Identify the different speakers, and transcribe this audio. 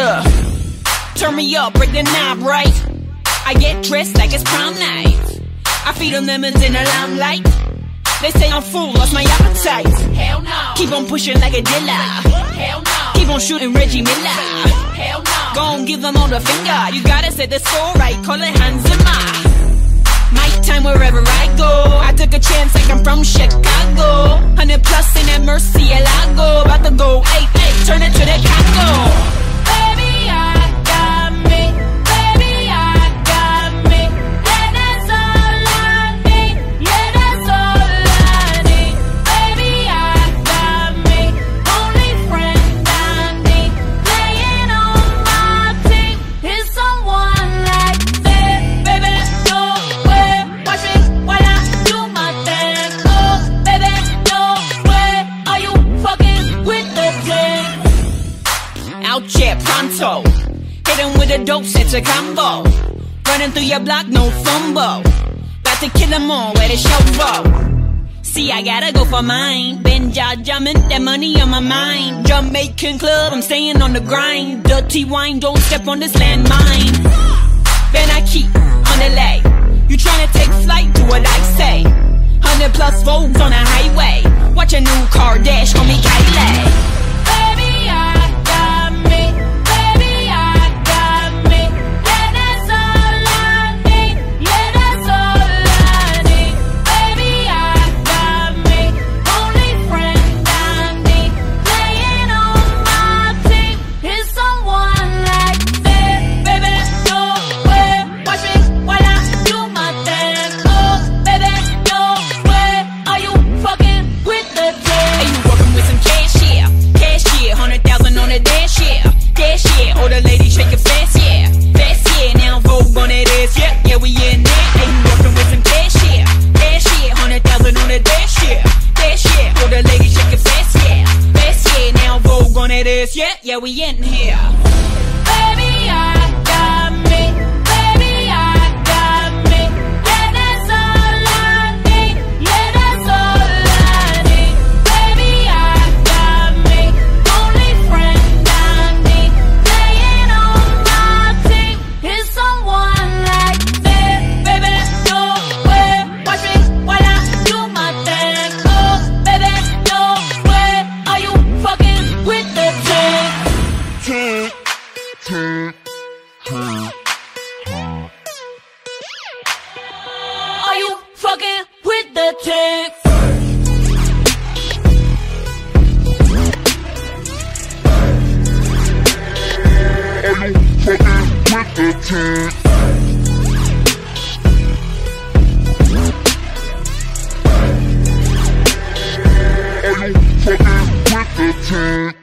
Speaker 1: Turn me up, break the knob right. I get dressed like it's prom night. I feed them lemons in the limelight. They say I'm full, lost my appetite.
Speaker 2: Hell no.
Speaker 1: Keep on pushing like a dealer.
Speaker 2: Hell no.
Speaker 1: Keep on shooting Reggie Miller.
Speaker 2: Hell no.
Speaker 1: Go on, give them all the finger. You gotta set the score right, call it Hans Zimmer. My time wherever I go. I took a chance like I'm from Chicago. 100 plus Out here pronto. Hit 'em with a dope, a combo. Running through your block, no fumble. About to kill 'em all, the show go. See, I gotta go for mine. Been jaw jumping, that money on my mind. Jamaican club, I'm staying on the grind. Dirty wine, don't step on this landmine.
Speaker 2: Yeah.
Speaker 1: We in there. Hey, you working with some cash, yeah. Cash, yeah. Hundred thousand on the dash, yeah. Dash, yeah. All the ladies shake it fast, yeah. Fast, yeah. Now Vogue on that ass, yeah. Yeah, we in here.
Speaker 2: Fucking with the team?
Speaker 3: Are you fucking with the team? Are you fucking with the team?